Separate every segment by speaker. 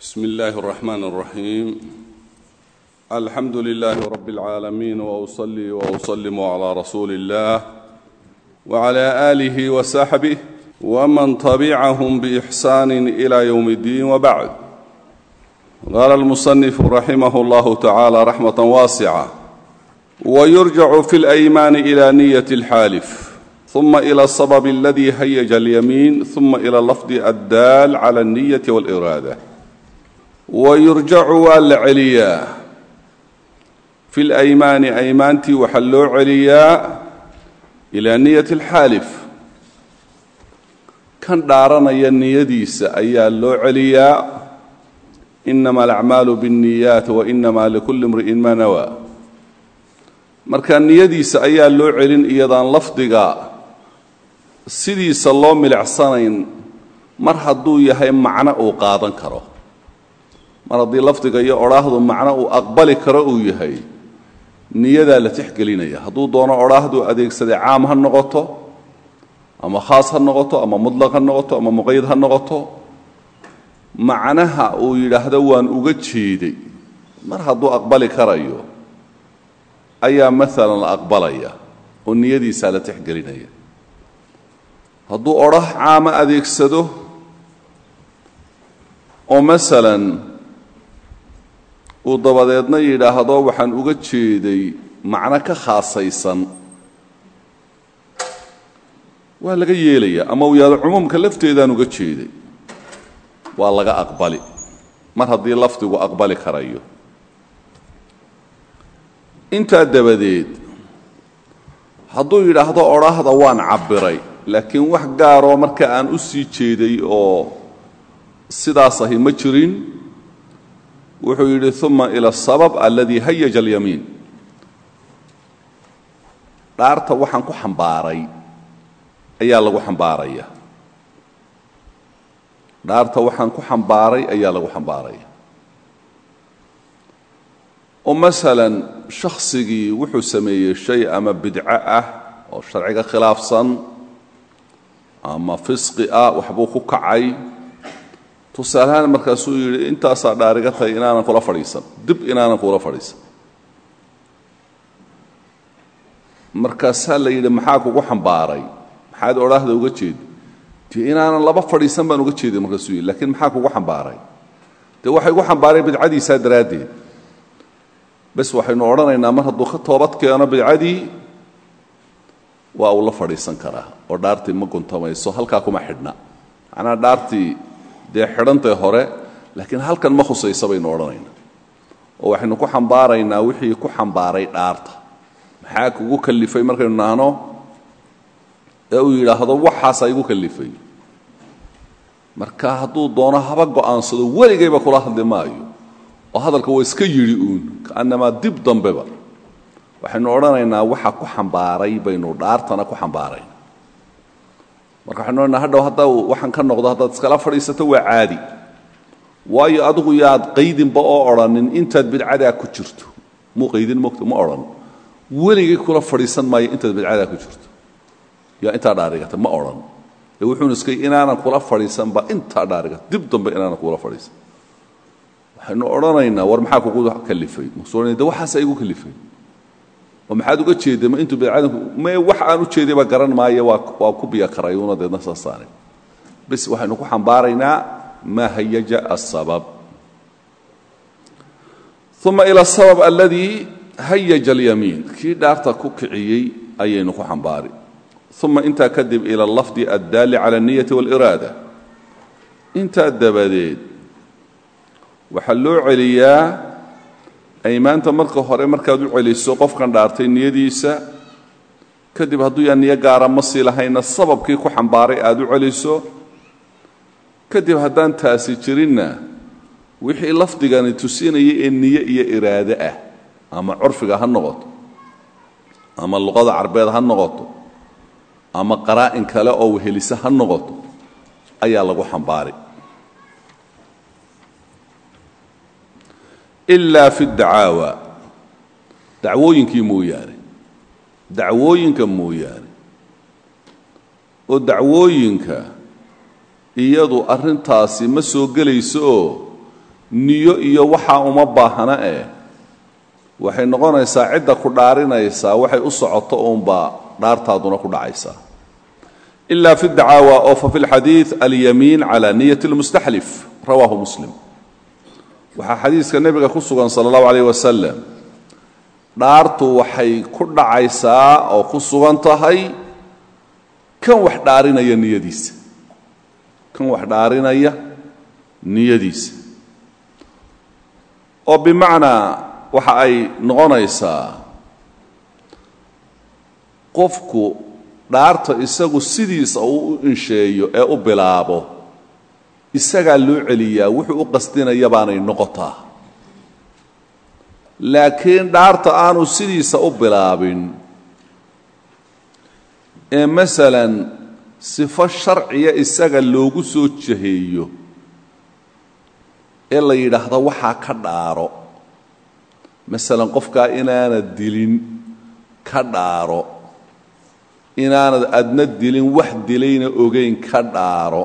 Speaker 1: بسم الله الرحمن الرحيم الحمد لله رب العالمين واصلي واسلم على رسول الله وعلى اله وصحبه ومن تبعهم باحسان الى يوم الدين وبعد قال المصنف رحمه الله تعالى رحمه واسعه ويرجع في الايمان الى نيه الحالف ثم الى السبب الذي هيج اليمين ثم الى اللفظ الدال على النيه والاراده wayurjacu waa la celiyaa fi laymaani aymaantii waxaa loo celiyaa ilaa niyati alxaalif kan dhaaranaya niyadiisa ayaa loo celiyaa inama alacmaalu biاnniyaat wainama likulli imri'in ma nawaa marka niyadiisa ayaa loo celin iyadaan lafdiga sidiisa loo milicsanayn mar hadduu yahay macno uu qaadan karo mar haddii lafdiga iyo odhaahdu macno uu aqbali karo uu yahay niyadaa la tixgelinaya. Hadduu doono odhaahdu adeegsaday caam ha noqoto ama khaas ha noqoto ama mutlaq ha noqoto ama muqayd ha noqoto macnaha uu yidhaahdo waan uga jeeday. Mar hadduu aqbali karayo ayaa maalan la aqbalaya oo niyadiisaa la tixgelinaya. Hadduu odhah caama adeegsado oo masalan uu dabadeedna yidhaahdo waxaan uga jeeday macno ka khaasaysan. Waa laga yeelaya ama uu yidhahdo cumuumka lafteedaan uga jeeday. Waa laga aqbali. Mar haddii lafdigu aqbali karayo. Intaa dabadeed hadduu yidhaahdo odhaahda waan cabbiray laakiin wax gaaroo marka aan u sii jeeday oo sidaas ahi ma jirin wuxuu yidhi uma ila asabab aladii hayaja alyamiin dhaarta waxaan ku xambaaray ayaa lagu xambaaraya. Dhaarta waxaan ku xambaaray ayaa lagu xambaaraya. Oo masalan shaksigii wuxuu sameeyey shay ama bidco ah oo sharciga khilaafsan ama fisqi ah waxbuu ku kacay tusaalahaan markaasuu yidhi intaasaa dhaariga tahay inaanan kula fadhiisan. Dib inaanan kula fadhiisan. Markaasaa la yidhi maxaa kugu xambaaray? Maxaad odhaahda uga jeedi? Dee inaanan laba fadhiisan baan uga jeeday markaasuu yidhi lakiin maxaa kugu xambaaray? Dee waxay gu xambaareen bidcadiisaa daraaddeed. Bes waxaynu odhanaynaa mar hadduu ka toobad keeno bidcadii waa uu la fadhiisan karaa. Oo dhaartii ma guntamayso halkaa kuma xidhna. Macnaa dhaartii dee xidhantay hore laakiin halkan ma khusaysa baynu odhanaynaa. Oo waxaynu ku xambaaraynaa wixii ku xambaaray dhaarta. Maxaa kugu kalifay markaynu nahno ee uu yidhaahdo waxaasaa igu kalifay marka hadduu doono haba go'aansado weligayba kula hadli maayo. Oo hadalka waa iska yidhi uun kaannamaa dib dambeba waxaynu odhanaynaa waxa ku xambaaray baynu dhaartana ku xambaarayna marka waxaynu odhanaa hadhow hadda waxaan ka noqdo haddaad iskala fadhiisato waa caadi. Waayo adigu yaad qaydinba oo odhanin intaad bidcadaa ku jirto. Muu qaydin mogta ma odhan. Weligay kula fadhiisan maayo intaad bidcadaa ku jirto. Yaa intaa dhaarigata ma odhan. Ee iskay inaanan kula fadhiisanba intaa dhaarigata dib dambe inaanan kula fadhiisan. Waxaynu odhanaynaa war maxaa kugu kalifay masuul de waxaasaa igu kalifay oo maxaad uga jeeday ma intuu bidcadanku me wax aan u jeedayba garan maayo waa waa ku biya karayuuna deedna saasaane bes waxaynu ku xambaaraynaa maa hayaja asabab uma ila asabab aladii hayaja alyamiin. Kii dhaarta ku kiciyey ayaynu ku xambaari. Uma intaa kadib ila alafdi addaali cala alniyati waاliraada intaa dabadeed waxaa loo celiyaa aymaanta marka hore markaad u celiso qofkan dhaartay niyadiisa kadib hadduu yaa niyo gaara ma sii lahayna sababkii ku xambaaray aad u celiso. Kadib haddaan taasi jirinna wixii lafdigani tusinaya ee niyo iyo iraade ah ama curfiga ha noqoto ama luqada carbeed ha noqoto ama qaraa'in kale oo wehelise ha noqoto ayaa lagu xambaari ilaa fi dacaawa. Dacwooyinkii mooyaane. Dacwooyinka mooyaane. Oo dacwooyinka iyadu arrintaasi ma soo gelayso oo niyo iyo waxaa uma baahna eh. Waxay noqonaysaa cidda ku dhaarinaysaa waxay u socoto uunbaa dhaartaaduna ku dhacaysaa ila fi dacaawa oo fa fi lxadiid alyamiin cala niyat lmustaxlif rawaahu muslim waxaa xadiiska nebiga ku sugan sala allahu alayh wasalam dhaartu waxay ku dhacaysaa oo ku sugan tahay kan wax dhaarinaya niyadiisa. Kan wax dhaarinaya niyadiisa. Oo bimacnaa waxa ay noqonaysaa qofku dhaarta isagu sidiisa uu u insheeyo ee u bilaabo isagaa loo celiyaa wuxuu u qasdinaya baanay noqotaa. Laakiin dhaarta aanu sidiisa u bilaabin ee masalan sifo sharciya isaga loogu soo jaheeyo ee la yidhaahdo waxaa ka dhaaro. Masalan qofkaa inaanad dilin ka dhaaro. Inaanad adna dilin wax dilayna ogayn ka dhaaro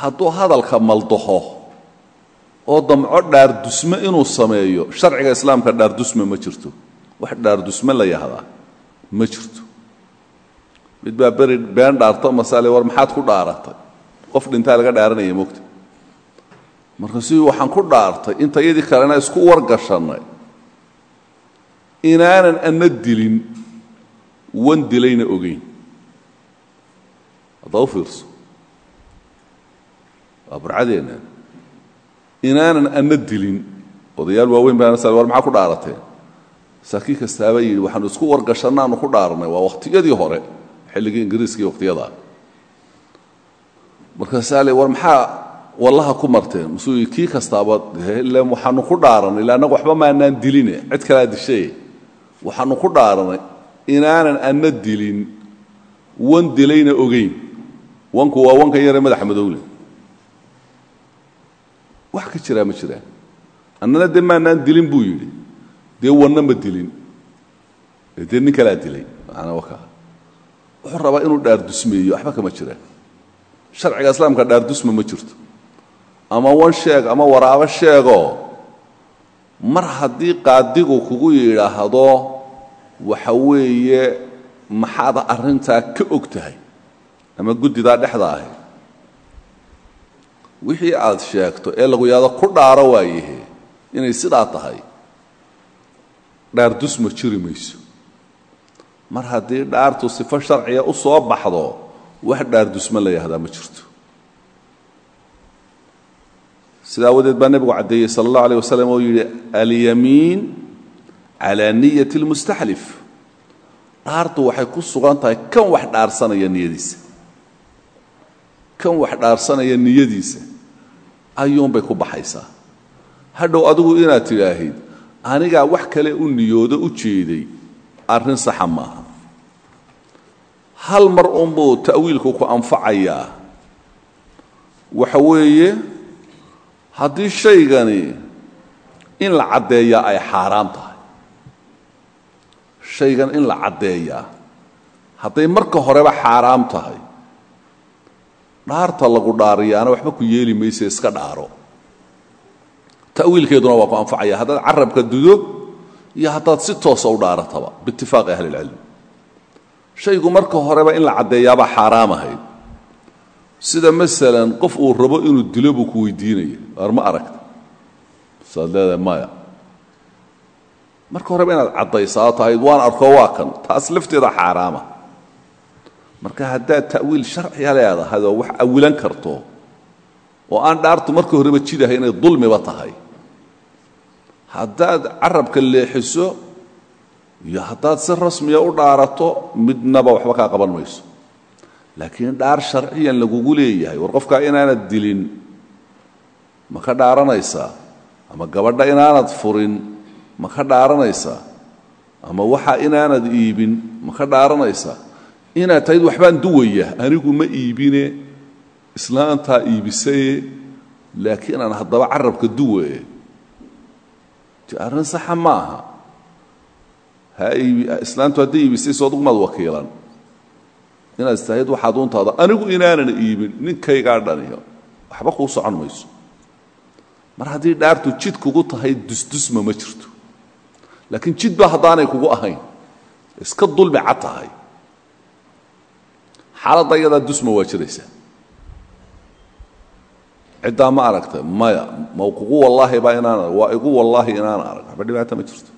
Speaker 1: hadduu hadalka maldaho oo damco dhaardusme inuu sameeyo sharciga islaamka dhaardusme ma jirto. Wax dhaardusme la yahdaa ma jirto. Mid baa beri been dhaarto masale war maxaad ku dhaaratay qof dhintaa laga dhaaranaya mogta markaasuu waxaan ku dhaartay inta iyadii kalena isku wargashannay inaanan ana dilin wan dilayna ogeyn. Haddaa u waa burcadeenna inaanan ana dilin odayaal waaweyn baa sal war maxaa ku dhaarateen saakii kastaaba yidhi waxaanu isku wargashannaanu ku dhaarnay waa wakhtiyadii hore xilligii ingiriiska iyo wakhtiyada markaasaa le war maxaa wallaha ku marteen? Masuu kii kastaaba ile waxaanu ku dhaaranay illa annaga waxba maanaan diline cid kalaa dishaye waxaanu ku dhaaranay inaanan ana dilin wan dilayna ogeyn. Wanku waa wankan yare madaxa madowle wax ka jiraa ma jiraan. Annana dee maanaan dilin buu yidhi. Dee wanna ma dilin. Dee nin kalaa dilay. Maanaa wakaa wuxuu rabaa inuu dhaardusmeeyo waxba kama jiraan. Sharciga islaamka dhaardusma ma jirto. Ama wan sheeg ama waraabo sheegoo mar haddii qaadigu kugu yidhaahdo waxa weeye maxaad arrintaa ka og tahay ama guddidaa dhexda ahi wixii aad sheegto ee lagu yaado ku dhaaro waayahe inay sidaa tahay? Dhaardus ma jiri mayso. Mar haddii dhaartu sifo sharciga u soo baxdo wax dhaardusma la yahdaa ma jirto. Sida awadeed baa nebigu caddeeyey sala allahu alيyh wasalam oo yidhi alyamiin calaa niyati اlmustaxlif dhaartu waxay ku sugan tahay kan wax dhaarsanaya niyadiisa kan wax dhaarsanaya niyadiisa ayuunbay ku baxaysaa. Hadhow adigu inaad tidhaahid anigaa wax kale u niyoodo u jeeday arrin saxa maaha. Hal mar unbuu ta'wiilku ku anfacayaa. Waxa weeye haddii shaygani in la caddeeyaa ay xaaraan tahay. Shaygan in la caddeeyaa hadday marka horeba xaaraam tahay dhaarta lagu dhaariyaana waxba ku yeeli mayse iska dhaaro. Ta'wiilkeeduna waa ku anfacaya haddaad carabka dudo iyo haddaad si toosa u dhaarataba biitifaaqi ahli اlcilm shaygu marka horeba in la caddeeyaabaa xaaraam ahayd. Sida masalan qof uu rabo inuu dilo buu ku weydiinaya waar ma aragta? Saad leedahay maya marka horeba inaad caddaysaa tahayd waan arko waa kan taas lafteeda xaaraama marka haddaad ta'wiil sharciga leedahay oo wax awilan karto oo aan dhaartu marka horeba jidahay inay dulmiba tahay. Haddaad carabka leexiso iyo haddaad si rasmiya u dhaarato midnaba waxba kaa qaban mayso. Laakiin dhaar sharciyan lagugu leeyahay war qofkaa inaanad dilin ma ka dhaaranaysaa ama gabadha inaanad furin ma ka dhaaranaysaa ama waxa inaanad iibin ma ka dhaaranaysaa inaad tahayd waxbaan duwaya anigu ma iibine islaantaa iibisaye laakiin aan haddaba carabka duwaye. De arrin saxa ma aha ha iibi islaantu hadday iibisay soo adugumaad wakiilan inaad istahayd waxaad uuntaada anigu inaanan iibin ninkaygaa dhaniyo. Waxba kuu socon mayso. Mar haddii dhaartu jid kugu tahay dusdusma ma jirto. Laakiin jidba haddaanay kugu ahayn. Iska dulmi cad xaaladda iyadaa dusma waa jiraysaa. Ciddaa ma aragta maya ma kugu wallaahi baa inaan waa igu wallaahi inaan arag waxba dhibaata ma jirto.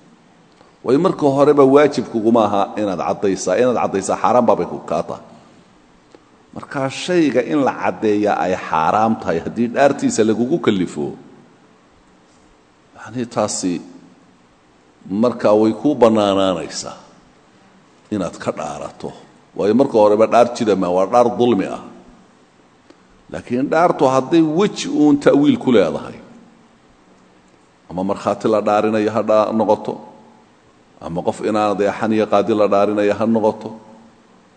Speaker 1: Waayo marka horeba waajibkuguma aha inaad caddaysaa inaad caddaysaa xaaraan baabay kaa tahay. Markaa shayga in la caddeeyaa ay xaaraam tahay haddii dhaartiisa lagugu kalifo yanii taasi markaa way kuu bannaanaanaysaa inaad ka dhaarato waayo marka horeba dhaar jidama waa dhaar dulmi ah. Laakiin dhaartu hadday weji uun ta'wiil ku leedahay ama markhaati la dhaarinayo ha noqoto ama qof inaanad eexan iyo qaadi la dhaarinayo ha noqoto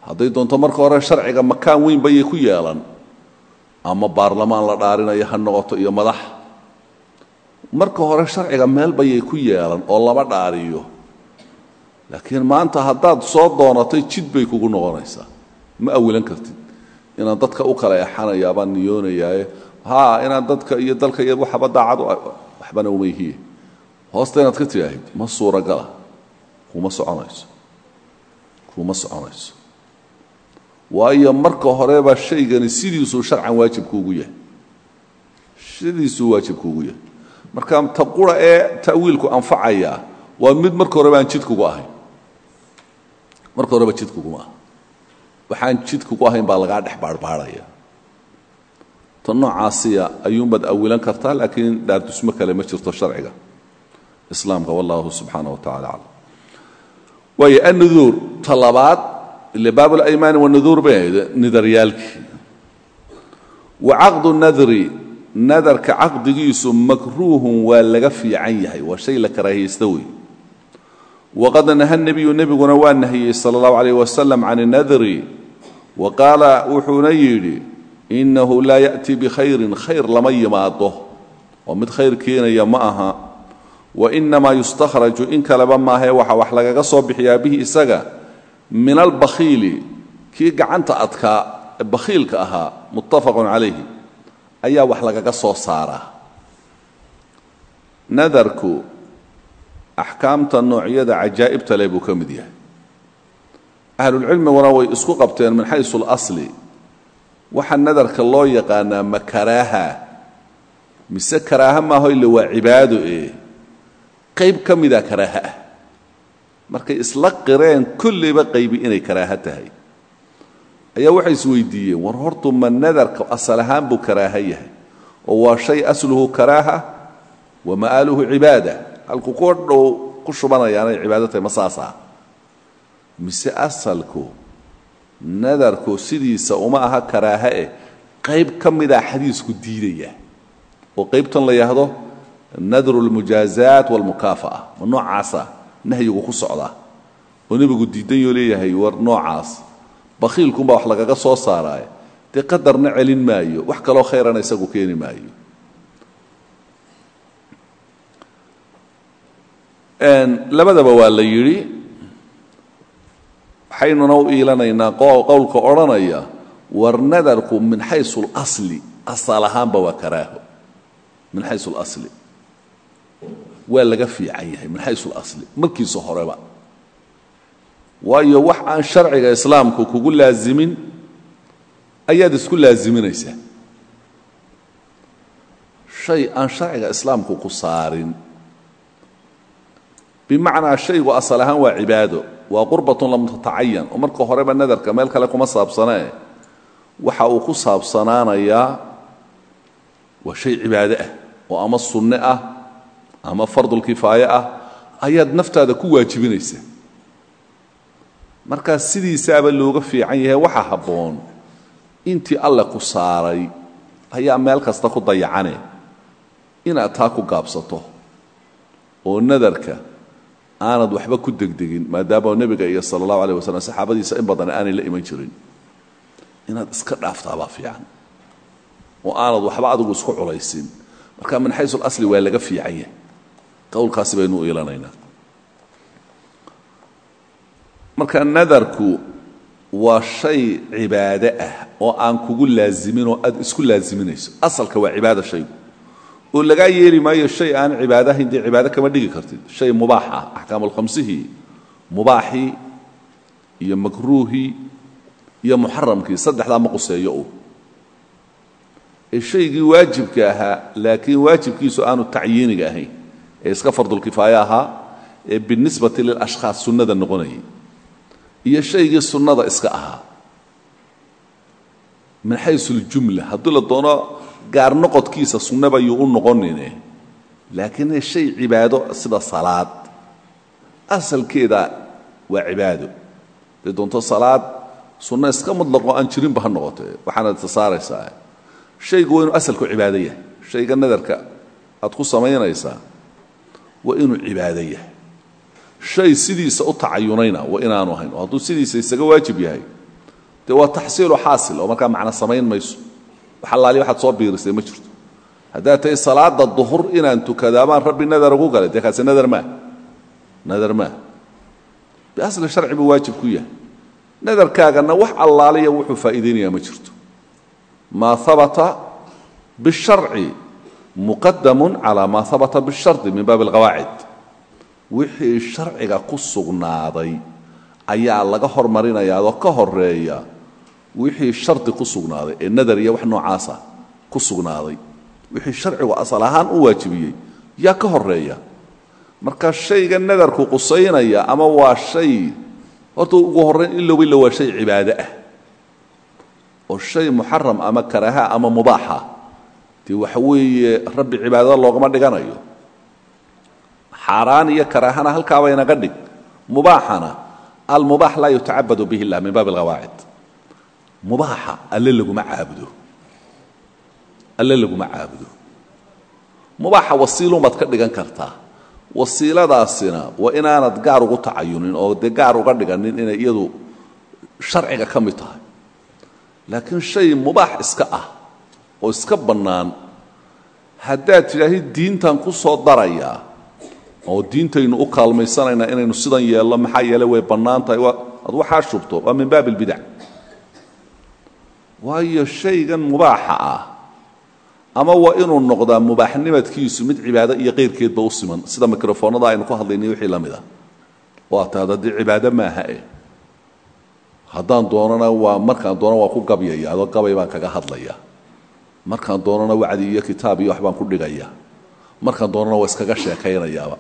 Speaker 1: hadday doonto marka hore sharciga makaan weyn bayay ku yeelan ama baarlamaan la dhaarinayo ha noqoto iyo madax. Marka hore sharciga meel bayay ku yeelan oo lama dhaariyo laakiin maanta haddaad soo doonatay jid bay kugu noqonaysaa. Ma awilan kartid. Inaan dadka u kala exanayaa baan niyoonayaaye inaan dadka iyo dalka iyo waxaba daacad waxbana umayhiye hoosta inaad ka tidaahid ma suuragala. Kuma soconayso. Kuma soconayso. Waayo marka horeba shaygani sidiisuu sharcan waajibkuugu yahay. Sidiisuu waajibkuugu yahay. Marka ta qura ee ta'wiilku anfacaya waa mid marka horeba aan jidkugu ahayn marka horeba jidkuguma aha. Waxaan jidkugu ahayn baa lagaa dhex baarhbaarhaya ta noocaasiya ayuunbaad awilan kartaa laakiin dhaardusmo kale ma jirto sharciga. Islaamka wallahu subxaana wa tacala aclam. Waayo annuduur ta labaad ile baabulaymaani wanuduur ahayd nidaryaalkii. Wa caqdu nadri nadarka caqdigiisu makruuhun waa laga fiican yahay waa shay la karaahiyaysta wey waqad naha nebiyu nebiguna waa nahiyey sala allahu calayh wasalam can nadri wa qaala wuxuuna yidhi innahu laa ya'tii bikhayrin khayr lama yimaado oo mid khayr keenaya ma aha wa inamaa yustakhraju in kaleba maahae waxa wax lagaga soo bixiyaa bihi isaga min albakhiili kii gacanta adkaa ee bakhiilka ahaa muttafaqun calayhi ayaa wax lagaga soo saaraa axkaamta noocyada cajaa'ibta leh buu ka mid yahay. Ahlulcilmiguna way isku qabteen min xaysu اlasli waxa nadarka loo yaqaanaa ma karaaha mise karaaha maaho ille waa cibaado ee? Qayb ka mida ah markay isla qireen kollayba qaybi inay karaaha tahay. Ayaa waxay isweydiiyeen war hortu ma nadarka asal ahaan buu karaaha yahay? Oo waa shay asluhu karaaha wa ma'aaluhu cibaada halku ku dhow ku shubanayaanay cibaado tahay ma saasaa. Mise asalku nadarku sidiisa uma aha karaaha eh qayb ka mida xadiisku diidaya. Oo qaybtan la yidhaahdo nadru lmujaazaat walmukaafa'a ma noocaasa nahyigu ku socdaa oo nebigu diidanyoo leeyahay war noocaas. Bakhiilkunbaa wax lagaga soo saaraaye. Dee qadarna celin maayo wax kaloo khayrana isagu keeni maayo labadaba waa la yidhi waxaynuna u iilanaynaa qowlka odhanaya war nadarku min xaysu اlasli asal ahaanba waa karaaho min xaysu اlasli waa laga fiican yahay min xaysu اlasli markiisa horeba waayo wax aan sharciga islaamku kugu laazimin ayaad isku laaziminaysaa shay aan sharciga islaamku ku saarin bimacnaa shaygu asal ahaan waa cibaado waa qurbatun lam tatacayan oo marka horeba nadarka meel kale kuma saabsanee. Waxa uu ku saabsanaanayaa waa shay cibaado ah oo ama sunne ah ama fardulkifaaye ah ayaad naftaada ku waajibinaysaa. Markaa sidiisaaba looga fiican yahay waxa habboon intii alle ku ayaa meel kasta ku dayacane. Inaad gaabsato oo nadarka aanad waxba ku degdegin maadaama nebiga iyo sala allahu aleh wasalam saxaabadiisa in badan aanay la iman jirin. Inaad iska dhaaftaabaa fiican. Oo aanad waxba adigu isku culaysin. Marka min xaysu اlasli waa laga fiican yahay. Qowlkaasi baynu u ilanaynaa marka nadarku waa shay cibaado ah oo aan kugu laazimin oo aad isku laaziminayso. Asalka waa cibaada shaygu oo lagaa yeeli maayo shay aan cibaado ahayn cibaado kama dhigi kartid. Shay mubaax ah axkaamulkhamsihii mubaaxii iyo makruuhii iyo muxaramkii saddexdaa ma quseeyo u ee shaygii waajibka ahaa laakiin waajibkiisu aanu tacyiiniga ahayn ee iska fardulkifaaya ahaa ee binisbati lilashkhaas sunnada noqonayay. Iyo shaygii sunnada iska ahaa. Min xaysu ljumla haddii la doono gaar noqodkiisa sunnaba yuu u noqonine. Laakiin shay cibaado sida salaad. Asalkeeda waa cibaado. Dee doonto salaad sunno iska mudlaqoo aan jirinba ha noqotee waxaana tasaaraysaa shaygu waa inuu asalku cibaado yahay. Shayga nadarka aad ku samaynaysaa waa inuu cibaado yahay. Shay sidiisa u tacayunayna waa inaanu ahayn oo sidiisa isaga waajib yahay dee waa taxsiilu xaasil oo markaa macna samayn mayso wax allaali waxaad soo biirisay ma jirto haddaad tahay salaada duhur inaan tukadaa baan rabbi nadar ugu galay dee kaasi nadar maa nadar maa biasli sharci buu waajib ku yahay nadarkaagana wax allaaliya wuxuu faa'iidaynayaa ma jirto maa habata biالsharci muqadamu calى maa habata biالshardi min baabi اlqawaacid wixii sharciga ku sugnaaday ayaa laga hormarinayaadoo ka horeeya wixii shardi ku sugnaaday ee nadar iyo wax noocaasa ku sugnaaday wixii sharcigu asal ahaan u waajibiyey yaa ka horreeya marka shayga nadarku qusaynaya ama waa shay horta ugu horrayn ilowba illa waa shay cibaado ah. Oo shay muxaram ama karaha ama mubaaxa dee waxa weeye rabbi cibaadada loogama dhiganayo. Xaaraan iyo karaahana halkaaba inaga dhig. Mubaaxana almubaax laa yutacabadu bihi illah min baabi alqawaacid mubaaxa alle laguma caabudo. Alle laguma caabudo. Mubaaxa wasiilumaad ka dhigan kartaa. Wasiiladaasina waa inaanad gaar ugu tacayunin oo dee gaar uga dhiganin inay iyadu sharciga ka mid tahay. Laakiin shay mubaax iska ah oo iska bannaan haddaad tidhaahid diintan ku soo darayaa oo diintaynu u kaalmaysanaynaa inaynu sidan yeelno maxaa yeele way bannaan tahay. Ad waxaa shubto waa min baabi albidac waayo shaygan mubaaxa ah. Ama waa inuu noqdaa mubaaxnimadkiisu mid cibaado iyo qayrkeedba u siman. Sida mikrofoonada aynu ku hadlaynay wixii la mid a waa tahda dee cibaado maaha eh. Haddaan doonana waa markaan doona waa ku gabyaya adoo gabay baan kaga hadlaya. Markaan doonana wacdi iyo kitaab iyo wax baan ku dhigaya. Markaan doonana waa iskaga sheekaynayaaba.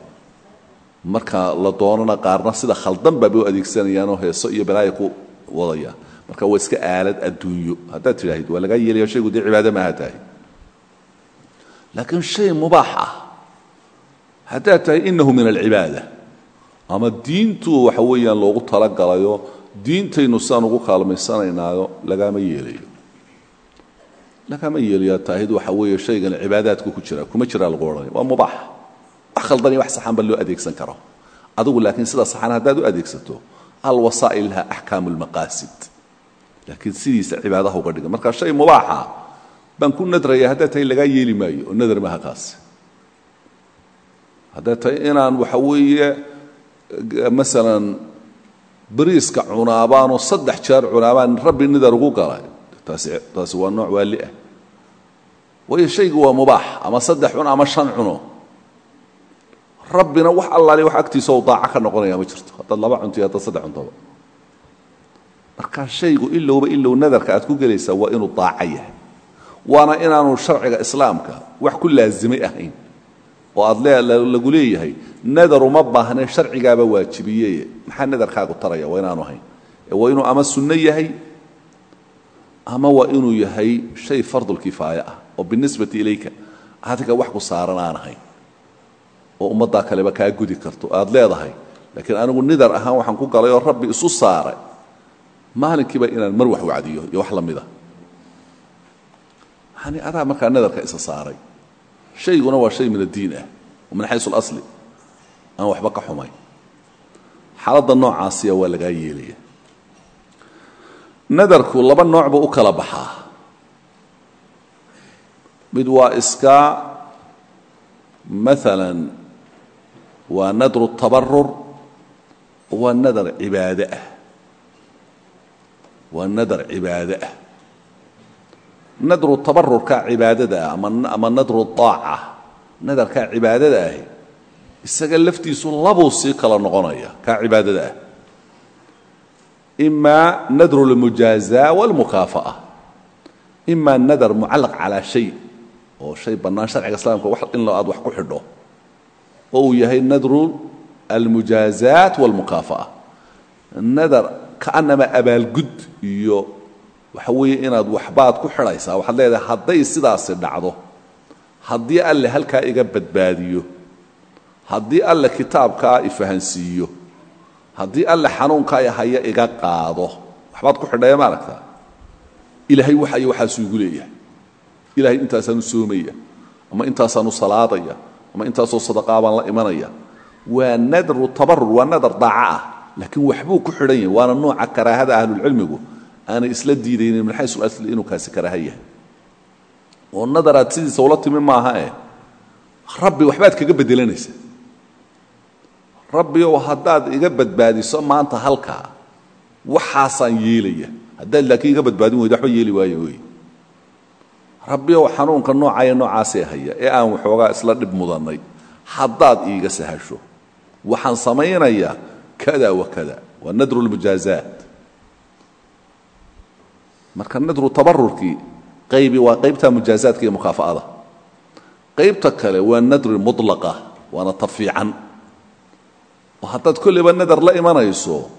Speaker 1: Marka la doonana qaarna sida khaldan baabay u adeegsanayaanoo heeso iyo balaaya ku wadaya marka waa iska aalad adduunyo. Haddaad tidhaahid waa lagaa yeelaya shaygu dee cibaado maaha tahay. Laakiin shay mubaax ah. Haddaad tahay inahu min alcibaada. Ama diintu waxa weeyaan loogu talagalayo diintaynu sidaan ugu kaalmaysanaynaao lagaama yeelayo. Lagama yeelayaa taahid waxa weeye shaygan cibaadaadku ku jira kuma jiraa lagu odhanaya waa mubaax. Wax khaldan iyo loo adeegsan karo. Adigu laakiin sida saxan haddaad u adeegsato alwasaa'il axkaamu lmaqaasid laakiin sidiisa cibaadaha uga dhigan marka shay mubaaxa baan ku nadraya haddaad tahay lagaa yeeli maayo oo nadar maha kaasi haddaad tahay inaan waxa weeye masalan bariiska cunaabaanoo saddex jeer cunaabaan rabbi nadar ugu galay. Taasi taasi waa nooc waali ah. Waayo shaygu waa mubaax ama saddex cun ama shan cuno. Rabbina wax allaali wax agtiisa u daaco ka noqonaya ma jirto. Haddaad laba cunto iyo haddaad saddex cuntoba marka shaygu ilowba ilow nadarka aad ku gelaysaa waa inuu daaco waana inaanu sharciga islaamka wax ku laazimay ahayn oo aad lagu leeyahay nadar uma baahne sharcigaaba waajibiye maxaa nadarkaagu taraya? Waa inaanu ahayn. Waa inuu ama sunno yahay ama waa inuu yahay shay fardulkifaaya ah oo binisbati ilayka adiga wax ku saaran aan ahayn oo ummaddaa kaleba kaa gudi karto aad leedahay. Laakiin anigu nidar ahaan waxaan ku galay oo rabbi isu saaray maalinkiiba inaan mar wax wacdiyo iyo wax la mida yani adaa markaa nadarka isa saaray. Shayguna waa shay min addiin ah min xaysu اlasli aan waxba ka xumayn xaaladda noocaasiya waa lagaa yeelaya. Nadarku laba nooc u kala baxaa. Mid waa iska maala waa nadru tabarur waa nadar cibaade ah waa nadar cibaade ah. Nadru tabarurka cibaadada ah ama nadru aaca nadarkaa cibaadada ahi isaga laftiisu labuu sii kala noqonaya kaa cibaadada ah. Imaa nadru lmujaazaa walmukaafa'a. Imaa nadar mucallaq calaa shay oo shay bannaan sharciga islaamka in aad wax ku xidho. Oo uu yahay nadru almujaazaat walmukaafa'a. Nadar kaanama abaalgud iyo waxa weeye inaad waxbaad ku xidhaysaa. Waxaad leedahay hadday sidaasi dhacdo haddii alle halkaa iga badbaadiyo haddii alle kitaabkaa ifahansiiyo haddii alle xanuunkaa haya iga qaado waxbaad ku xidhaya ma aragtaa ilaahay waxay waxaasuu igu leeyahay. Ilaahay intaasaanu soomaya ama intaasaanu salaadaya ama intaasoo sadaqaa baan la imanaya. Waa nadru tabarur waa nadar daaca ah laakiin waxbuu ku xidhan yahay waana nooca karaahada ahlulcilmigu. Aanay isla diidaynin min xaysu asli inuu kaasi karaaha yahay? Oo nadaraad sidiisa ula timi maaha eh rabbi waxbaad kaga bedelanaysa. Rabbi ow haddaad iga badbaadiso maanta halkaa waxaasaan yeelaya. Haddaad laakiin iga badbaadin weydo waxba yeeli waayo wey rabbi ow xanuunka noocaya noocaasee haya ee aan waxoogaa isla dhib mudannay. Haddaad iiga sahasho waxaan samaynayaa kada wa kada waa nadru lmujaazaat marka nadru tabarurkii qaybi waa qaybta mujaazaadka iyo qaybta kale waa nadri mulaqa waana ta fiican oo haddaad kolleyba nadar la imanayso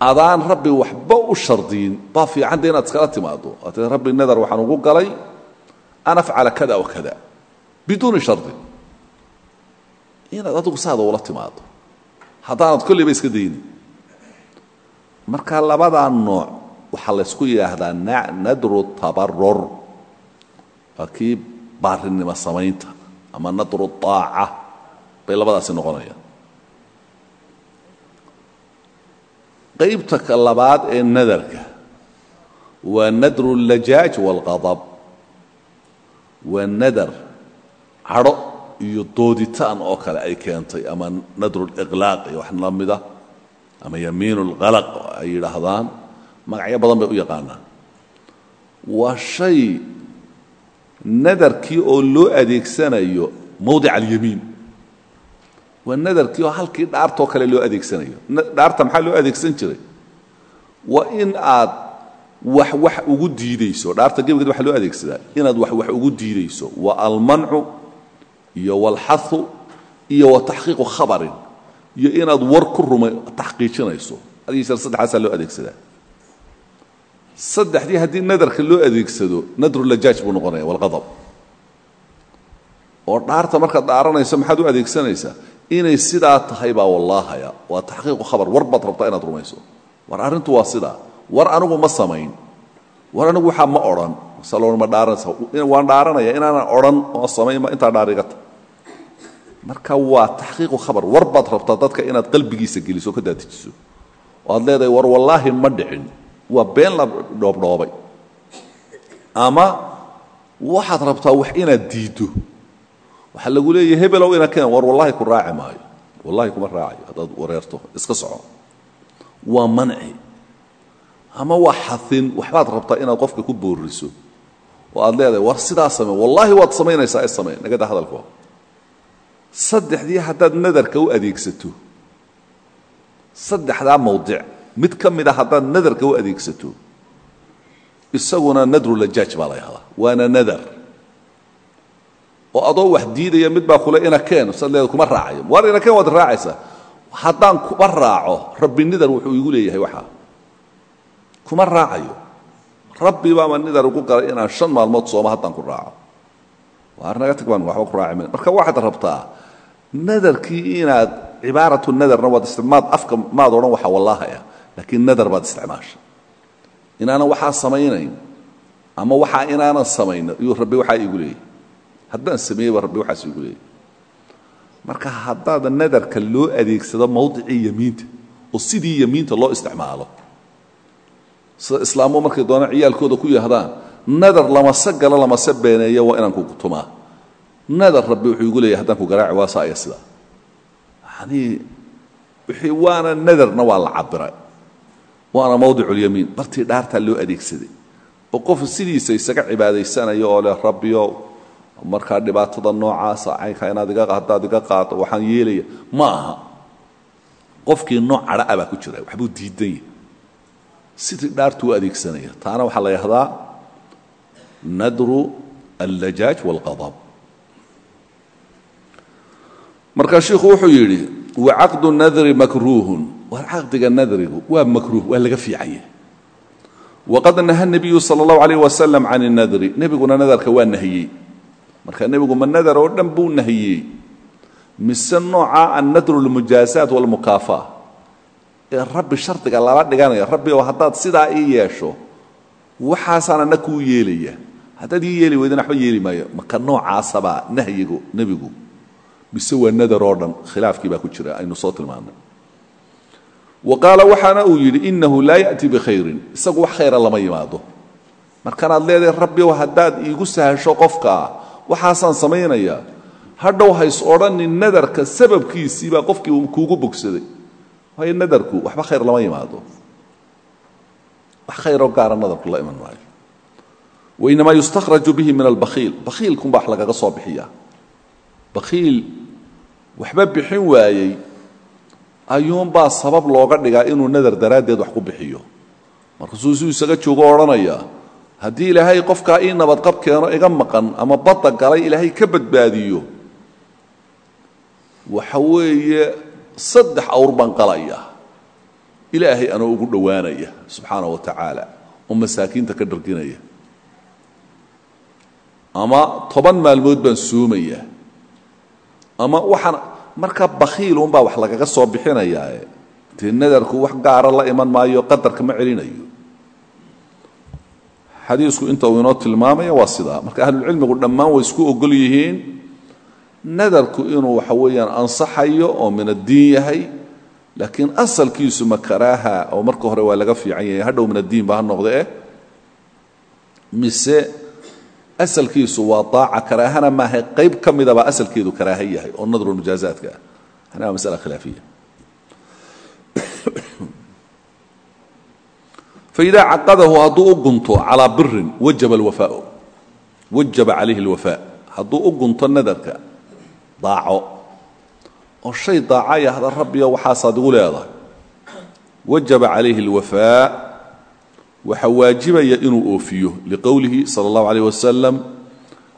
Speaker 1: adaan rabbi waxba u shardiyin baa fiicanta inaad iskala timaado rabbi nadar waxaan ugu galay an afcala kada wa kada biduuni shardi inaad adigu saada ula timaado haddaanad kolleyba iska daynin marka labadaa nooc waxaa laysku yidhaahdaa nadru tabarur waa kii baarinimo samaynta ama nadru aaca bay labadaasi noqonayaan. Qaybta ka labaad ee nadarka waa nadru اllajaaj wاlqadab waa nadar cadho iyo dooditaan oo kale ay keentay ama nadru اliqlaaq iyo wax la mida ama yamiin اlqalaq ay yidhaahdaan magacyo badan bay u yaqaanaan. Waa shay nadarkii oo loo adeegsanayo mowdic alyamiin waa nadarkii oo halkii dhaartoo kale loo adeegsanayo. Dhaarta maxaa loo adeegsan jiray? Waa in aad wax wax ugu diidayso. Dhaarta gebageed waxa loo adeegsadaa. Inaad wax wax ugu diidayso. Waa almancu iyo walxahu iyo wa taxqiiqu khabarin iyo inaad war ku ruma taxqiijinayso. Adigiisar saddexaasaa loo adeegsadaa saddexdii haddii nadarka loo adeegsado nadrulajaaj buu noqonaya walqadab oo dhaarta markaad dhaaranayso maxaad u adeegsanaysaa? Inay sidaa tahay baa wallaahaya. Waa taxqiiqu khabar. War baad rabtaa inaad rumayso. War arrintu waa sidaa. War anigu ma samayn. War anigu waxaa ma odhan. Ma dhaaranaysa waan dhaaranaya inaanan odhan oo samayn intaa dhaarigata marka waa taxqiiqu khabar. War baad rabtaa dadka inaad qalbigiisa geliso ka daatijiso oo aad leedahay war wallaahi ma dhicin. Waa been la dhoobdhoobay. Ama waxaad rabtaa wax inaad diiddo. Waxaa lagu leeyahy hebelow ina keen war wallahi ku raaci maayo. Wallahi kuma raacayo. Haddaad wareerto iska soco. Waa manci. Ama waa xain waxbaad rabtaa inaad qofka ku booriso. Oo aad leedahay war sidaa samey wallaahi waad samaynaysaa e samey nagada hadalko saddexdii haddaad nadarka u adeegsato. Saddexdaa mawdic mid ka mida haddaad nadarka u adeegsato. Isaguna nadrulajaaj baa la yahdaa waana nadar. Oo adoo wax diidaya mid baa kule ina keen saad leeda kuma raacayo. War ina keen waad raacaysaa. Haddaan kuma raaco rabbi nidar wuxuu igu leeyahay waxaa kuma raacayo. Rabbi baama nidar ugu galay inaan shan maalmood sooma haddaan ku raaco. Waar naga tag baan waxba ku raaci marka waxaad rabtaa nadarkii inaad cibaaratu nadarna waad maad afka maad odhan waxa wallaahaya laakiin nadar baad isticmaasha. Inaanan waxaa samaynayn ama waxaa inaanan samayn iyuu rabbi waxaa iigu leeyahy haddaan sameeyeyba rabbi waxaas iigu leeyahy marka haddaad nadarka loo adeegsado mawdicii yemiinta oo sidii yemiinta loo isticmaalo sida markay doonaan ciyaalkooda ku yahdaan nadar lamase galo lamase beeneeyo waa inaan kugu tumaa nadar rabbi wuxuu igu leeyahy haddaan ku garaaci waa saa iyo sidaa yanii wixii waana nadarna waa la cabiray waana mawdiculyamiin bartii dhaartaa loo adeegsaday. Oo qof sidiisa isaga cibaadaysanayo oo leh rabbiyo markaa dhibaatada noocaasa caynkaa inaad iga haddaad iga qaado waxaan yeelaya. Ma qofkii nooc cadha a baa ku jira waxbuu diidan yahay. Sidii dhaartuu adeegsanaya. Taana waxaa la yidhahdaa nadru allajaaj wاlqadab markaa shiikhu wuxuu yidhi wacaqdu nadri makruuhun. War caqdiga nadrigu waa makruuh waa laga fiicanya waqad naha nebiyu sala allahu alayh wasalam can nadri. Nebiguna nadarka waa nahiyey. Marka nebigu ma nadar oo dhan buu nahiyey. Mise nooca annadru lmujaasaat walmukaafa ee rabbi shardiga lala dhiganaya rabbi oo haddaad sidaa ii yeesho waxaasaan ana kuu yeelaya. Haddaad ii yeeli weydana waxba yeeli maayo. Maka noocaasabaa nahyigu nebigu mise waa nadar oo dhan khilaafkii baa ku jira aynu soo tilmaanay wa qaala waxaana uu yidhi inahu laa ya'ti bikhayrin isagu wax khayra lama yimaado. Markanaad leedahay rabbiw haddaad iigu sahasho qofkaa waxaasaan samaynayaa. Hadhow hays odhanin nadarka sababkiisii baa qofkii kuugu bogsaday. Waayo nadarku waxba khayr lama yimaado. Wax khayroo gaara nadarku la iman maayo. Wainamaa yustakhraju bihi min albakhiil. Bakhiilkunbaa wax lagaga soo bixiyaa bakhiil waxba bixin waayey ayuunbaa sabab looga dhigaa inuu nadar daraaddeed wax ku bixiyo. Markaasuu suu isaga joogo odhanaya haddii ilaahay qofkaa ii nabadqab keeno iga maqan ama badda galay ilaahay ka badbaadiyo waxa weeye saddex awr baan qalaya. Ilaahay anoo ugu dhowaanaya subxaana wa tacaala oo masaakiinta ka dharginaya. Ama toban maalmood baan soomaya ama waxaan markaa bakhiil unbaa wax lagaga soo bixinayaa dee nadarku wax gaara la iman maayo qadarka ma celinayo. Xadiisku inta uu inoo tilmaamaya waa sidaa. Marka ahlulcilmigu dhammaan way isku ogol yihiin. Nadarku inuu waxa weeyaan ansaxayo oo min addiin yahay laakiin asalkiisu ma karaaha oo marka hore waa laga fiican yahay. Hadhow min addiin ba ha noqde eh? Mise asalkiisu waa daaca karaahana maaha qayb ka midabaa asalkeedu karaaha yahay oo nadrulmujaazaadka ah. Hana waa masala khilaafiya. Faida caqadahu hadduu u gunto calaa wajaba alwafaau. Wajaba calayhi alwafaa. Hadduu u nadarka daaco. Oo shay daaca yahda rabbiyo waxaasaad igu leedahay. Wajaba calayhi alwafaa waxaa waajibaya inuu oofiyo liqowlihi sala allahu alayh wasalam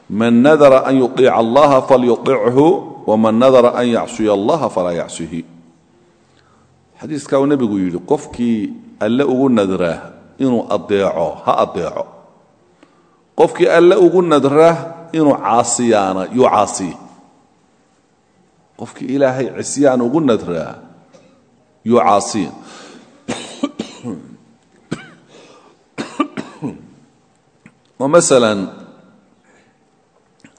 Speaker 1: man nadara an yuطiica allaha falyuطichu waman nadara an yacsuya allaha falaa yacsihi xadiiskaa uu nebigu yidhi qofkii alle ugu nadraa inuu adeeco ha adeeco qofkii alle ugu nadraa inuu caasiyaana yuu caasiy qofkii ilaahay cisyaan ugu nadraa yuu caasiya oo masalan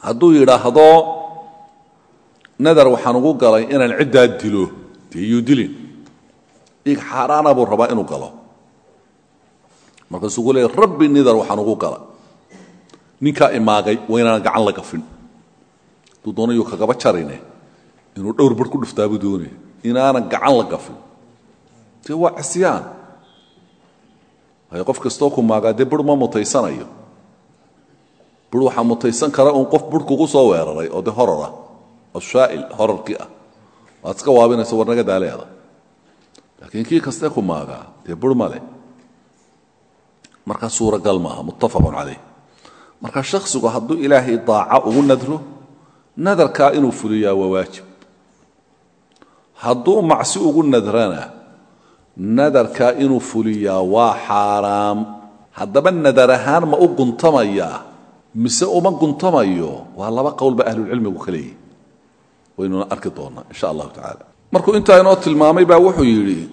Speaker 1: hadduu yidhaahdo nadar waxaan ugu galay inaan ciddaa dilo dee yuu dilin. Dhiig xaaraana buu rabaa inuu galo. Markaasuu ku leey rabbi nidar waxaan ugu galay. Ninkaa imaagay waa inaan gacan la gafin. Hadduu doonayuu kagaba jarine inuu dhowr bar ku dhuftaabuu doonaya inaanan gacan la gafin. Dee waa cisyaan. Waayo qof kastoo bur waxaa mutaysan kara uun qof bur kugu soo weeraray oo dee horor ah oo shaa'il horarkii ah. Waad warnaga daaleeda. Laakiin kii kastee ku maagaa bur male markaa suuragal maaha muttafaqun calayh. Marka shakhsigu hadduu ilaahay daaca ugu nadro nadarkaa inuu fuliyaa waa waajib. Hadduu macsi ugu nadrana nadarkaa inuu fuliyaa waa xaaraam. Haddaba nadar ma u guntamayaa mise uma guntamayo waa laba qowlba ahlulcilmigu ka leeyihi waynuna arki doonnaa insha allahu tacala markuu intaa inoo tilmaamay baa wuxuu yidhi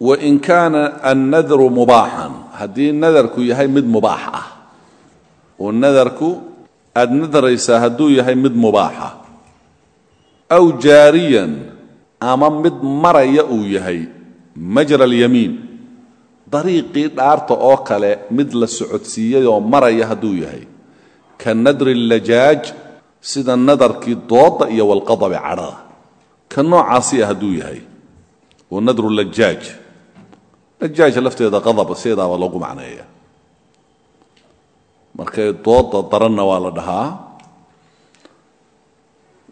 Speaker 1: wain kaana annadru mubaaxan. Haddii nadarku yahay mid mubaax ah. Oo nadarku aad nadaraysaa hadduu yahay mid mubaaxa. Aw jaariyan ama mid maraya uu yahay majra alyamiin. Dariiqii dhaarta oo kale mid la socodsiiyeyoo maraya hadduu yahay ka nadri اllajaaj sida nadarkii dooda iyo walqadabi cadhada ka noocaasiya hadduu yahay oo nadru lajaaj lajaaj lafteeda qadab sidaaba loogu macneeya markay dooda daranna waa la dhahaa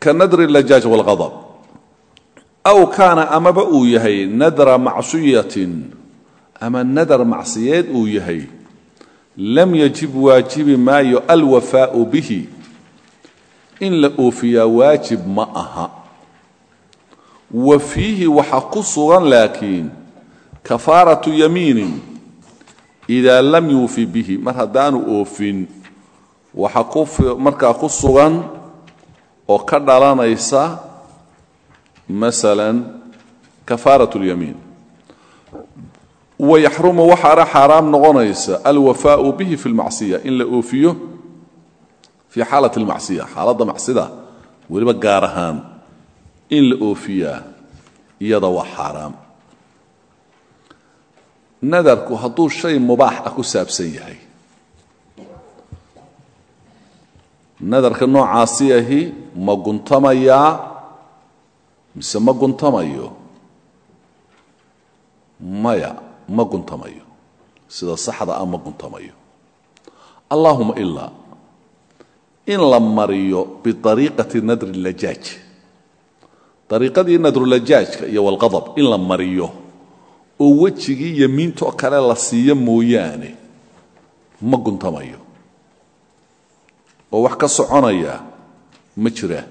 Speaker 1: ka nadri lajaaj wاlqadb aw kaana amaba uu yahay nadra macsiyatin ama nadar macsiyeed uu yahay lam yajib waajibi maayo alwafaau bihi. In la oofiyaa waajib ma aha. Wa fiihi waxaa ku sugan laakiin kafaaratu yamiinin idaa lam yuufi bihi. Mar haddaanu oofin waxaa markaa ku sugan oo ka dhalanaysa maala kafaarat اlyamiin wayaxrumu waxaana xaaraam noqonaysa alwafaau bihi fi اlmacsiya in la oofiyo fii xaalat اlmacsiya xaaladda macsida weliba gaar ahaan in la oofiyaa iyada waa xaaraam nadarku hadduu shay mubaax ah ku saabsan yahay nadarka noocaasi ahi ma guntamayaa mise ma guntamayo ma guntamayo. Sida saxda ah ma guntamayo. Allaahuma ilaa in la mariyo biariiqati nadri lajaaj ariiqadii nadrulajaajka iyo walqadab in la mariyo oo wejigii yamiintoo kale la siiyo mooyaane ma guntamayo. Oo wax ka soconaya ma jiraa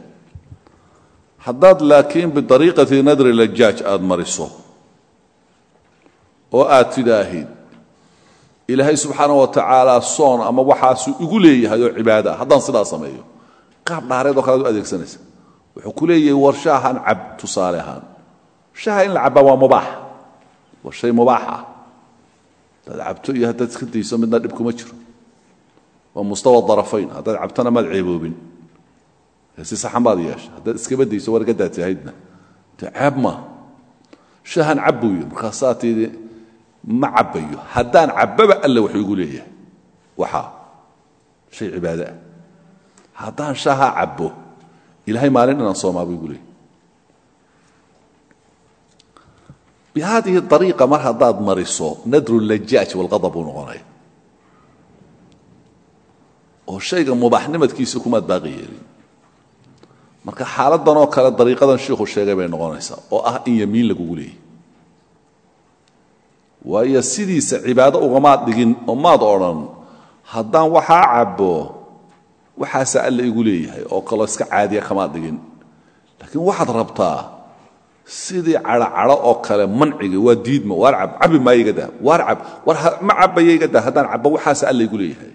Speaker 1: haddaad laakiin biariiqati nadri lajaaj aad mariso oo aad tidhaahid ilaahay subxaana wa tacaala soon ama waxaasuu igu leeyahay oo cibaado ah haddaan sidaa sameeyo. Qaab dhaareed oo kale ad u adeegsanaysa. Wuxuu ku leeyahay war cab tusaale ahaan. Cabbaa waa mubaax. Waa shay mubaax ah. Cabto iyo haddaad iska midna dhib kuma jiro. Waa mustawa darafayn. Haddaad cabtona maad ceeboobin. Si saxan baad yeesha. Haddaad iskaba dayso wargadaad tahaydna de ceeb maaha shaahan cab buu ma cabbayo. Haddaan cabbaba alle wuxuu igu leeyahay. Waxaa shay cibaado haddaan shaaha cabbo ilahay maalin inaan soomaa buu igu leeyahy bihadihi ariiqa mar haddaad mariso nadru lajaaj walqadab buu noqonaya. Oo shayga mubaaxnimadkiisa kumaad baaqi yeelin. Marka xaaladdan oo kale dariiqadan shiikhu sheegay bay noqonaysaa oo ah in yamiin lagugu leeyahy waayo sidiisa cibaado ugamaad dhigin oo maad odhan haddaan waxaa cabbo waxaasa alla igu leeyahay oo kaloo iska caadiya kamaad dhigin. Laakiin waxaad rabtaa sidii cadhocadho oo kale manciga waa diidma waar cab cabbi maayo iga daa waar cab war ma daa haddaan cabbo waxaasa alla igu leeyahay.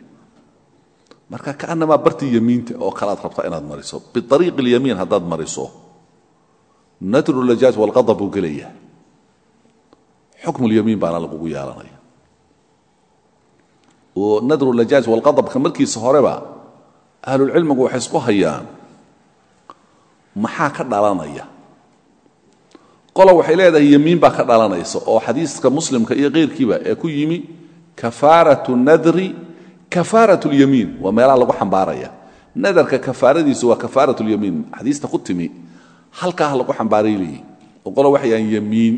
Speaker 1: Marka kaanamaa bartii yamiinta oo kale aad inaad mariso biariiqi اlyamiin haddaad mariso nadru lajaaj gelaya xukmu lyamiin baana lagugu yeelanaya oo nadru lajaaj walqadabka markiisa horeba ahlulcilmigu waxay isku hayaan maxaa ka dhalanaya qola waxay leedahay yamiin baa ka dhalanaysa oo xadiiska muslimka iyo keyrkiiba ee ku yimi kafaaratu nadri kafaarat اlyamiin waa meelaha lagu xambaaraya nadarka kafaaradiisu waa kafaarat اlyamiin xadiista ku timi halkaa lagu xambaaray leeyihi oo qola waxay yahaan yamiin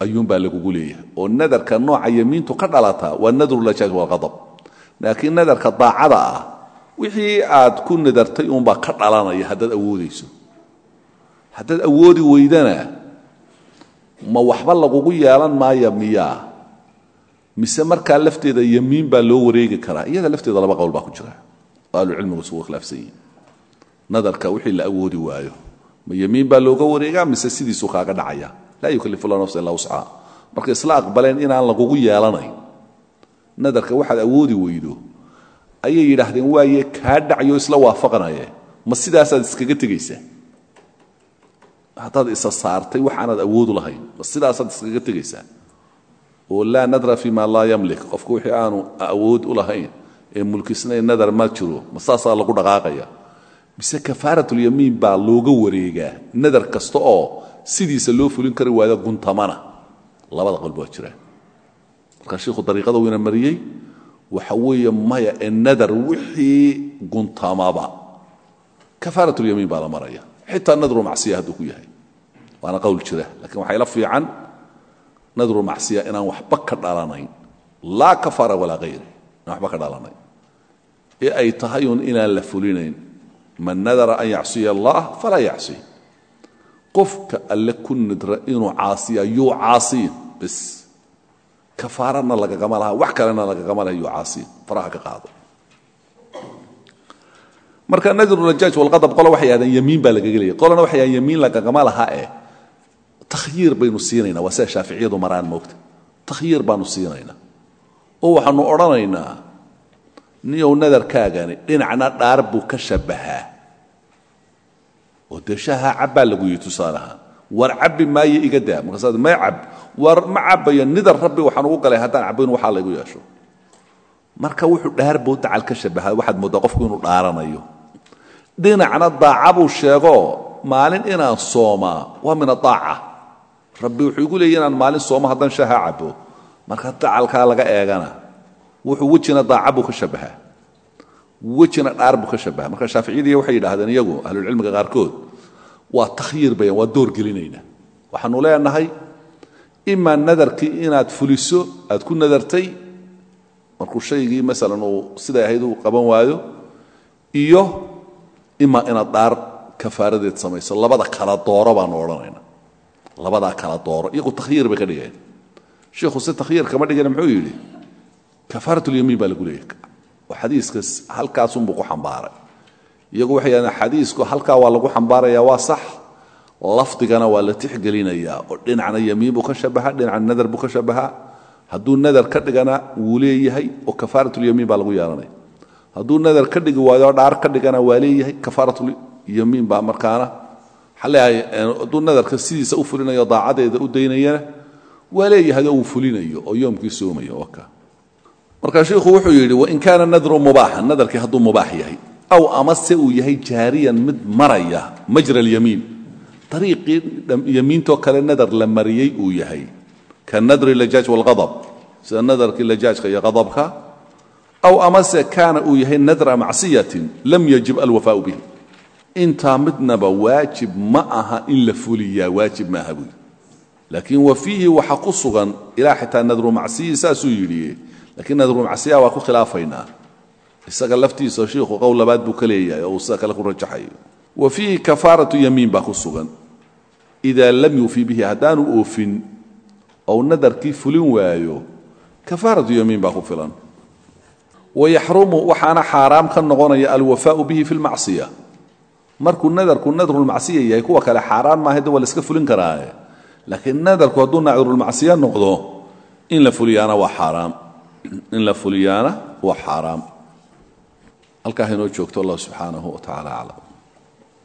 Speaker 1: ayuunbaa lagugu leeyahay. Oo nadarka nooca yamiintu ka dhalataa waa nadru lajaaj walqadab laakiin nadarka daacada ah wixii aad ku nadartay uunbaa ka dhalanaya haddaad awoodayso. Haddaad awoodi weydana ma waxba lagugu yeelan maaya miyaa mise markaa lafteeda yamiin baa loo wareegi karaa iyada lafteeda laba qowl baa ku jira. Oo ahlucilmigu isugu khilaafsan yihiin nadarka wixii la awoodi waayo ma yamiin baa looga wareegaa mise sidiisuu kaaga dhacaya laa yukalifu la nafsa illa wuscaha marka isla aqbaleen inaan lagugu yeelanayn nadarka waxaad awoodi weydo ayay yidhaahdeen waaye kaa dhacyo isla waafaqanaye ma sidaasaad iskaga tegaysaa haddaad isa saartay waxaanaad awoodu lahayn ma sidaasaad iskaga tegaysaa oo laa nadra fi ma laa yamlik. Qofku wixii aanu awood u lahayn ee mulkisnayn nadar ma jiro ma saasaa lagu dhaqaaqaya. Mise kafaaratulyamiin baa looga wareegaa nadar kasta oo sidiisa loo fulin kari waada guntamana. Labada qolb waa jiraan markaa shiikhu dariiqada wina mariyey waxa weeye maya ee nadar wixii guntamaba kafaaratulyamiin baa la maraya. Xitaa nadru macsiya hadduu ku yahay. Waana qowl jira lakiin waxaa ila fiican nadru macsiya inaan waxba ka dhalanayn. Laa kafaara walaa hayri inaan waxba ka dhalanayn. Ee ay tahay un inaan la fulinayn. Man nadara an yacsiya allah falaa yacsi qofka alle ku nidra inuu caasiya yuu caasiin. Bs kafaarana lagagama laha wax kalena lagagama laha yuu caasiin. Faraha ka qaado. Marka nadrulajaaj walqadab qolo waxay ahdeen yamiin baa lagaga leeyay. Qolona waxay ahdeen yamiin lagagama laha eh takhyiir baynu siinaynaa. Waa sida shaaficiyadu maraan moogta. Takhyiir baanu oo waxaanu odhanaynaa niyow nadarkaagani dhinacna dhaar buu ka shabbahaa oo dee shaha cabbaa lagu yihi tusaalahaan war cabbi maayo iga daa. Markaasaad may cab war ma cabbayo nidar rabbi waxaan ugu galay haddaan cabbayn waxaa laygu yeesho. Marka wuxuu dhaar buu dacal ka shabbahaa waxaad mooddaa qofku inuu dhaaranayo. Dhinacna daaca buu sheegoo maalin inaan soomaa waa min adaaca rabbi wuxuu igu leeyay inaan maalin soomo haddaan shaha cabbo. Marka dacalkaa laga eegana wuxuu wejina daaca ka shabbahaa wejina dhaar buu ka shabbahaa marka shaaficiyadii waxay yidhaahdeen iyagu ahlulcilmiga qaarkood waa takhyiir bayan waa door gelinaynaa waxaanu leenahay imaa nadarkii inaad fuliso aad ku nadartay markuu shaygii maalan uu siday ahayd uu qaban waayo iyo imaa inaad dhaar kafaaradeed samayso. Labada kala dooro baanu odhanayna labadaa kala dooro. Iyagu takhyiir bay ka dhigeen shiikhu si takhyiir kama dhigana muxuu yidhi kafaaratulyamiin baa lagu leeyahy xadiiska halkaasunbuu ku xambaaray. Iyagu waxay yidhahdeen xadiisku halkaa waa lagu xambaarayaa waa sax. Lafdigana waa la tixgelinayaa oo dhinacna yamiin buu ka shabahaa dhinacna nadar buu ka shabahaa. Hadduu nadar ka dhigana wuu leeyahay oo kafaaratulyamiin baa lagu yeelanaya hadduu nadar ka dhigi waayo oo dhaar ka dhigana waa leeyahay kafaaratulyamiin baa markaana hadduu nadarka sidiisa u fulinayo daacadeeda u daynayana waa leeyahay oo uu fulinayo oo yoomkii soomayo waka marka shiikhu wuxuu yidhi wain kaana nadru mubaaxan nadarkii hadduu mubaax yahay aw amase uu yahay jaariyan mid maraya majra alyamiin. Ariiqii yamiintoo kale nadar la mariyey uu yahay. Ka nadri lajaaj walqadab sida nadarkii lajaajka iyo qadabka aw amase kaana uu yahay nadra macsiyatin lam yajib alwafaau bihi. Intaa midnaba waajib ma aha in la fuliyaa waajib maaha buyi laakiin wa fiihi waxa ku sugan ilaa xitaa nadru macsiyi saasuu yidhi lakiin nadru macsiya waa ku khilaafaynaa. Isaga laftiisa shiikhu qowl labaad buu ka oo uu kale ku rajaxayo wa fiihi kafaaratu yamiin baa ku sugan. Idaa lam yufi bihi haddaanu oofin ou nadarkii fulin waayo kafaaratu yamiin baa ku filan. Wayaxrumu waxaana xaaraam ka noqonaya alwafaau bihi fi lmacsiya markuu nadarku nadrulmacsiya yahay kuwa kale xaaraan maaha de waa la iska fulin karaaye. Laakiin nadarku hadduu nadrulmacsiya noqdo in la fuliyaana waa xaaraam in la fuliyaana waa xaaraam. Halkaa inoo joogto allah subxaanahu wa tacala aclam